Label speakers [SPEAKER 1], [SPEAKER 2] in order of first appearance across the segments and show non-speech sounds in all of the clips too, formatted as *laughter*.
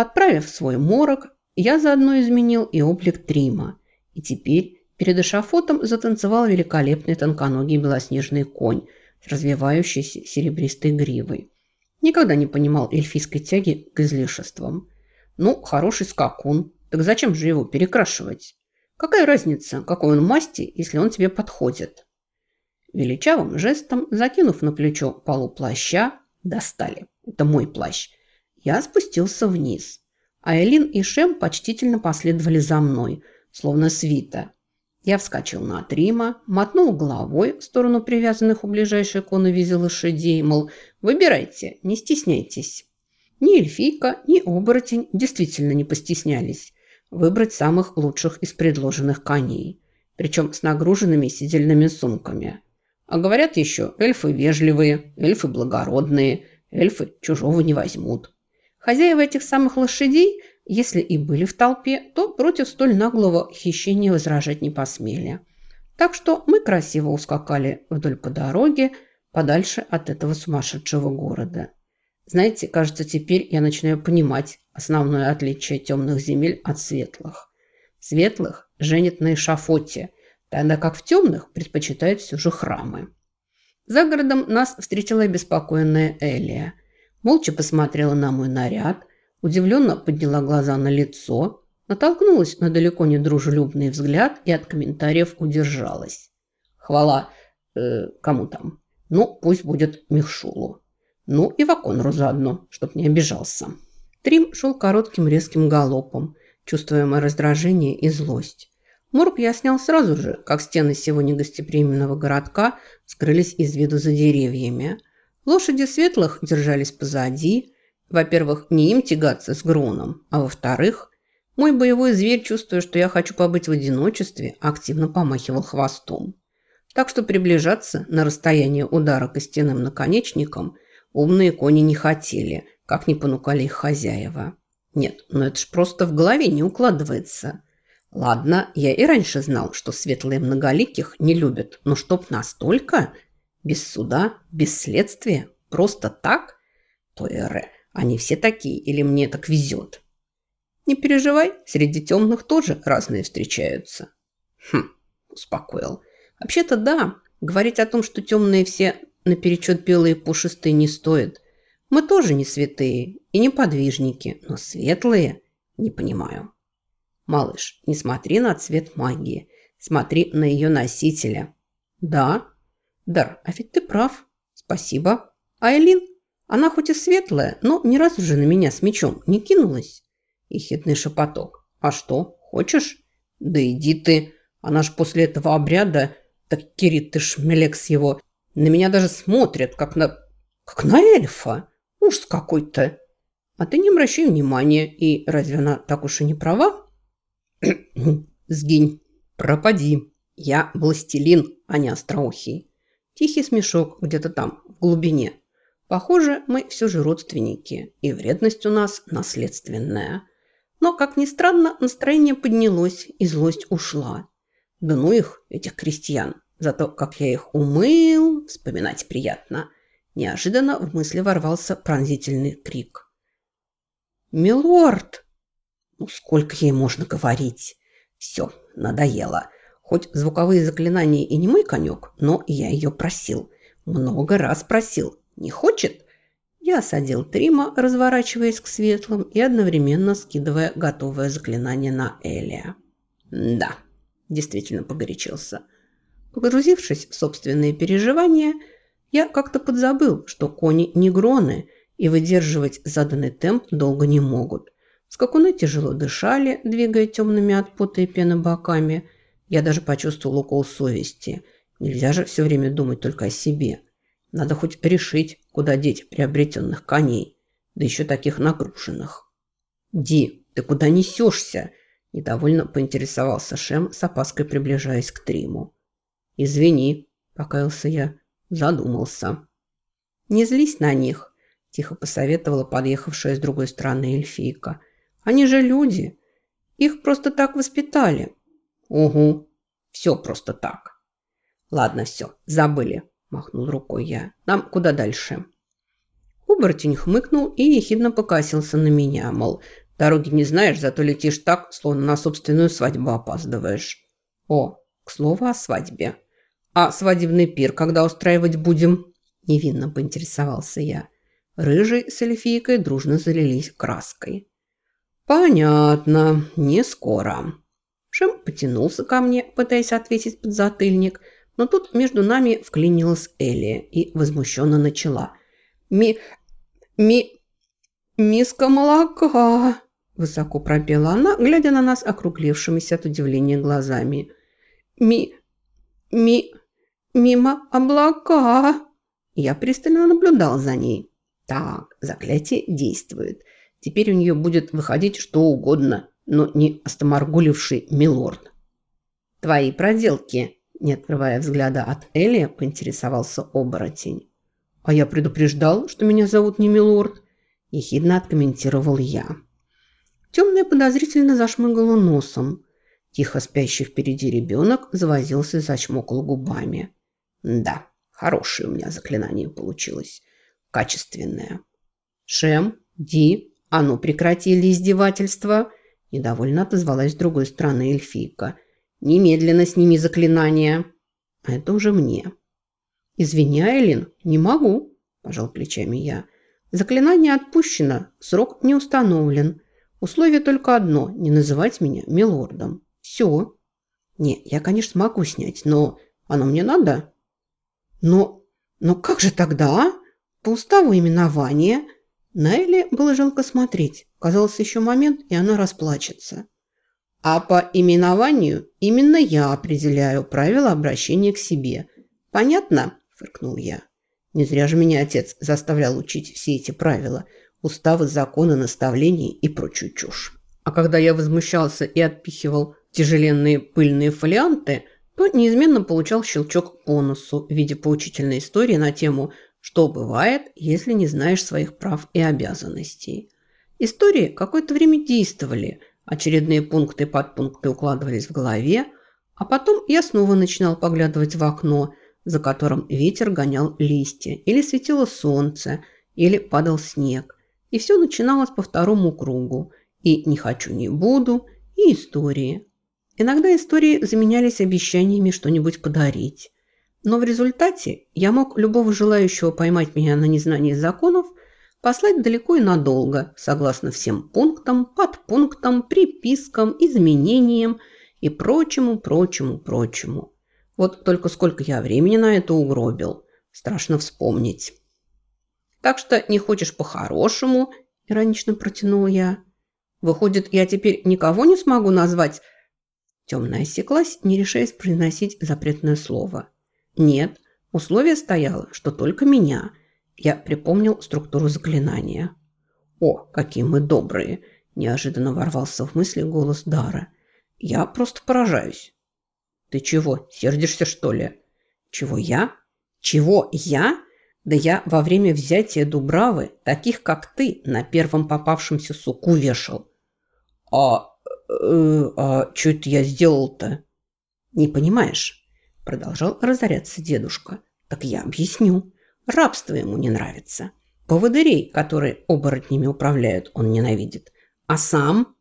[SPEAKER 1] Подправив свой морок, я заодно изменил и облик Трима. И теперь перед эшафотом затанцевал великолепный тонконогий белоснежный конь с развивающейся серебристой гривой. Никогда не понимал эльфийской тяги к излишествам. Ну, хороший скакун. Так зачем же его перекрашивать? Какая разница, какой он масти, если он тебе подходит? Величавым жестом, закинув на плечо полу плаща, достали. Это мой плащ. Я спустился вниз. А Элин и Шем почтительно последовали за мной, словно свита. Я вскочил на Трима, мотнул головой в сторону привязанных у ближайшей коновизи лошадей, мол, выбирайте, не стесняйтесь. Ни эльфийка, ни оборотень действительно не постеснялись выбрать самых лучших из предложенных коней, причем с нагруженными сидельными сумками. А говорят еще, эльфы вежливые, эльфы благородные, эльфы чужого не возьмут. Хозяева этих самых лошадей, если и были в толпе, то против столь наглого хищения возражать не посмели. Так что мы красиво ускакали вдоль по дороге, подальше от этого сумасшедшего города. Знаете, кажется, теперь я начинаю понимать основное отличие темных земель от светлых. Светлых женят на эшафоте, тогда как в темных предпочитают все же храмы. За городом нас встретила беспокойная Элия. Молча посмотрела на мой наряд, удивленно подняла глаза на лицо, натолкнулась на далеко не дружелюбный взгляд и от комментариев удержалась. Хвала э, кому там? Ну, пусть будет Михшулу. Ну и Ваконру заодно, чтоб не обижался. Трим шел коротким резким галопом, чувствуя мое раздражение и злость. Морг я снял сразу же, как стены сегодня гостеприимного городка скрылись из виду за деревьями – Лошади светлых держались позади. Во-первых, не им тягаться с Гроном, а во-вторых, мой боевой зверь, чувствуя, что я хочу побыть в одиночестве, активно помахивал хвостом. Так что приближаться на расстояние удара костяным наконечником умные кони не хотели, как не понукали их хозяева. Нет, но это ж просто в голове не укладывается. Ладно, я и раньше знал, что светлые многоликих не любят, но чтоб настолько без суда, без следствия, просто так? То Эре, они все такие, или мне так везет? Не переживай, среди темных тоже разные встречаются. Хм, успокоил. Вообще-то да, говорить о том, что темные все наперечет белые пушистые не стоит. Мы тоже не святые и не подвижники, но светлые не понимаю. Малыш, не смотри на цвет магии, смотри на ее носителя. Да, Дар, а ведь ты прав. Спасибо. А Элин? Она хоть и светлая, но ни разу же на меня с мечом не кинулась. Ехидный шепоток. А что, хочешь? Да иди ты. Она ж после этого обряда, так Кирит ты шмелекс его, на меня даже смотрят, как на... как на эльфа. Ужас какой-то. А ты не обращай внимания. И разве она так уж и не права? *clears throat* Сгинь. Пропади. Я властелин, а не остроухий. Тихий смешок где-то там, в глубине. Похоже, мы все же родственники, и вредность у нас наследственная. Но, как ни странно, настроение поднялось, и злость ушла. Да ну их, этих крестьян. Зато как я их умыл, вспоминать приятно. Неожиданно в мысли ворвался пронзительный крик. «Милорд!» Ну, сколько ей можно говорить? Все, надоело. Хоть звуковые заклинания и не мой конек, но я ее просил. Много раз просил. Не хочет? Я осадил Трима, разворачиваясь к светлым и одновременно скидывая готовое заклинание на Элия. Да, действительно погорячился. Погрузившись в собственные переживания, я как-то подзабыл, что кони не гроны и выдерживать заданный темп долго не могут. Скакуны тяжело дышали, двигая темными от пота и пены боками – я даже почувствовал укол совести. Нельзя же все время думать только о себе. Надо хоть решить, куда деть приобретенных коней, да еще таких нагруженных. «Ди, ты куда несешься?» – недовольно поинтересовался Шем, с опаской приближаясь к Триму. «Извини», – покаялся я, задумался. «Не злись на них», – тихо посоветовала подъехавшая с другой стороны эльфийка. «Они же люди. Их просто так воспитали. «Угу, все просто так». «Ладно, все, забыли», – махнул рукой я. «Нам куда дальше?» Оборотень хмыкнул и ехидно покосился на меня, мол, Дороги не знаешь, зато летишь так, словно на собственную свадьбу опаздываешь. О, к слову о свадьбе. А свадебный пир когда устраивать будем? Невинно поинтересовался я. Рыжий с эльфийкой дружно залились краской. «Понятно, не скоро». Шем потянулся ко мне, пытаясь ответить под затыльник, но тут между нами вклинилась Элия и возмущенно начала. «Ми... ми... миска молока!» Высоко пропела она, глядя на нас округлившимися от удивления глазами. «Ми... ми... мимо облака!» Я пристально наблюдал за ней. Так, заклятие действует. Теперь у нее будет выходить что угодно, но не остоморгуливший милорд. «Твои проделки!» Не открывая взгляда от Элли, поинтересовался оборотень. «А я предупреждал, что меня зовут не милорд», – ехидно откомментировал я. Темная подозрительно зашмыгала носом. Тихо спящий впереди ребенок завозился и зачмокал губами. Да, хорошее у меня заклинание получилось. Качественное. Шем, Ди, а ну прекратили издевательство. Недовольно отозвалась с другой стороны эльфийка. Немедленно сними заклинание. А это уже мне. Извини, Элин, не могу, пожал плечами я. Заклинание отпущено, срок не установлен. Условие только одно – не называть меня милордом. Все. Не, я, конечно, могу снять, но оно мне надо. Но, но как же тогда, а? По уставу именования на Элли было жалко смотреть. Казалось, еще момент, и она расплачется. А по именованию именно я определяю правила обращения к себе. Понятно? Фыркнул я. Не зря же меня отец заставлял учить все эти правила – уставы, законы, наставления и прочую чушь. А когда я возмущался и отпихивал тяжеленные пыльные фолианты, то неизменно получал щелчок по носу в виде поучительной истории на тему «Что бывает, если не знаешь своих прав и обязанностей?». Истории какое-то время действовали, очередные пункты и подпункты укладывались в голове, а потом я снова начинал поглядывать в окно, за которым ветер гонял листья, или светило солнце, или падал снег, и все начиналось по второму кругу. И «не хочу, не буду», и истории. Иногда истории заменялись обещаниями что-нибудь подарить. Но в результате я мог любого желающего поймать меня на незнании законов послать далеко и надолго, согласно всем пунктам, подпунктам, припискам, изменениям и прочему, прочему, прочему. Вот только сколько я времени на это угробил, страшно вспомнить. Так что не хочешь по-хорошему, иронично протянула я. Выходит, я теперь никого не смогу назвать? Темная осеклась, не решаясь произносить запретное слово. Нет, условие стояло, что только меня. Я припомнил структуру заклинания. О, какие мы добрые! Неожиданно ворвался в мысли голос Дара. Я просто поражаюсь. Ты чего, сердишься, что ли? Чего я? Чего я? Да я во время взятия Дубравы таких, как ты, на первом попавшемся суку вешал. А, э, а что это я сделал-то? Не понимаешь? Продолжал разоряться дедушка. Так я объясню. Рабство ему не нравится. Поводырей, которые оборотнями управляют, он ненавидит. А сам?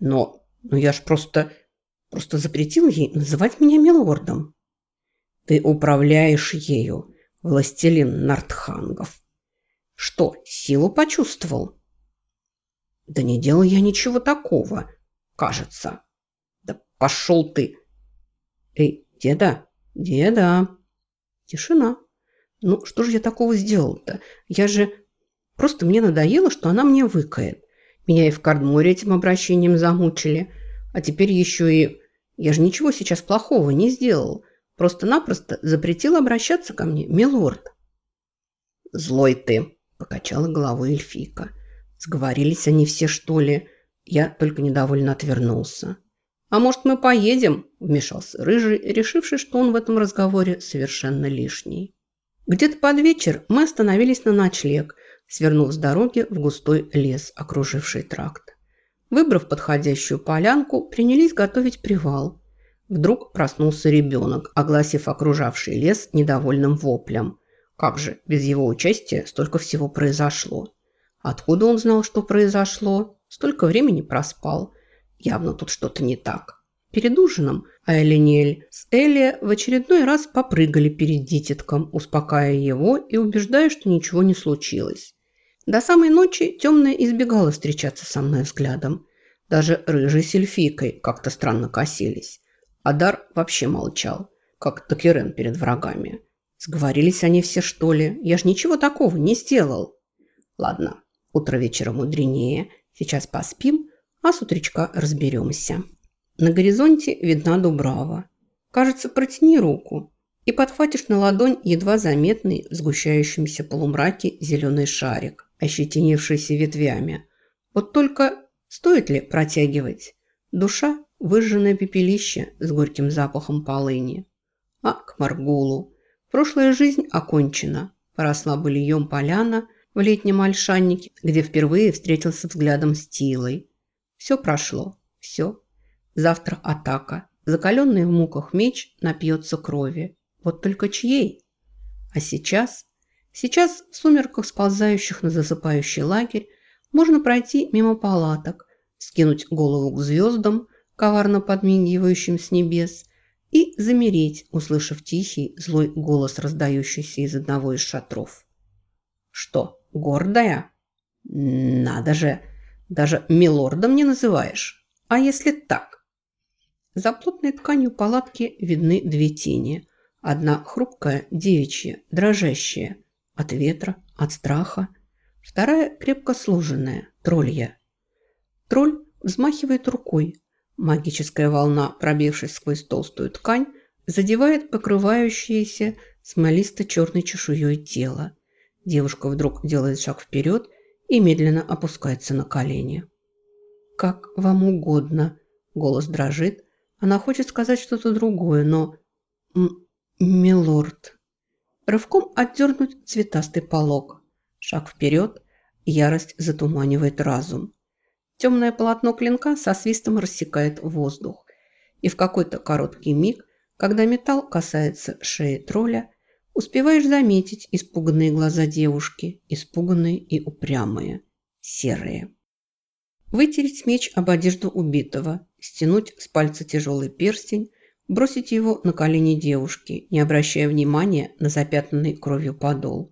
[SPEAKER 1] Но, ну я ж просто, просто запретил ей называть меня милордом. Ты управляешь ею, властелин Нартхангов. Что, силу почувствовал? Да не делал я ничего такого, кажется. Да пошел ты. Эй, деда, деда. Тишина. Ну, что же я такого сделал-то? Я же... Просто мне надоело, что она мне выкает. Меня и в Кардморе этим обращением замучили. А теперь еще и... Я же ничего сейчас плохого не сделал. Просто-напросто запретил обращаться ко мне, милорд. «Злой ты!» – покачала головой эльфийка. Сговорились они все, что ли? Я только недовольно отвернулся. «А может, мы поедем?» – вмешался Рыжий, решивший, что он в этом разговоре совершенно лишний. Где-то под вечер мы остановились на ночлег, свернув с дороги в густой лес, окруживший тракт. Выбрав подходящую полянку, принялись готовить привал – Вдруг проснулся ребенок, огласив окружавший лес недовольным воплем. Как же, без его участия столько всего произошло. Откуда он знал, что произошло? Столько времени проспал. Явно тут что-то не так. Перед ужином Айлиниэль с Элия в очередной раз попрыгали перед дитятком, успокаивая его и убеждая, что ничего не случилось. До самой ночи темная избегала встречаться со мной взглядом. Даже рыжей сельфийкой как-то странно косились. Адар вообще молчал, как Токерен перед врагами. Сговорились они все, что ли? Я ж ничего такого не сделал. Ладно, утро вечера мудренее. Сейчас поспим, а с утречка разберемся. На горизонте видна Дубрава. Кажется, протяни руку и подхватишь на ладонь едва заметный в сгущающемся полумраке зеленый шарик, ощетинившийся ветвями. Вот только стоит ли протягивать? Душа – выжженное пепелище с горьким запахом полыни. А к Маргулу. Прошлая жизнь окончена. Поросла быльем поляна в летнем ольшаннике, где впервые встретился взглядом с Тилой. Все прошло. Все. Завтра атака. Закаленный в муках меч напьется крови. Вот только чьей? А сейчас? Сейчас в сумерках, сползающих на засыпающий лагерь, можно пройти мимо палаток, скинуть голову к звездам, коварно подмигивающим с небес, и замереть, услышав тихий, злой голос, раздающийся из одного из шатров. «Что, гордая? Надо же! Даже милордом не называешь. А если так?» За плотной тканью палатки видны две тени. Одна хрупкая, девичья, дрожащая. От ветра, от страха. Вторая крепко сложенная, троллья. Тролль взмахивает рукой. Магическая волна, пробившись сквозь толстую ткань, задевает покрывающееся смолисто-черной чешуей тело. Девушка вдруг делает шаг вперед и медленно опускается на колени. «Как вам угодно», – голос дрожит, она хочет сказать что-то другое, но... Милорд. Рывком отдернуть цветастый полог. Шаг вперед, ярость затуманивает разум. Темное полотно клинка со свистом рассекает воздух. И в какой-то короткий миг, когда металл касается шеи тролля, успеваешь заметить испуганные глаза девушки, испуганные и упрямые, серые. Вытереть меч об одежду убитого, стянуть с пальца тяжелый перстень, бросить его на колени девушки, не обращая внимания на запятнанный кровью подол.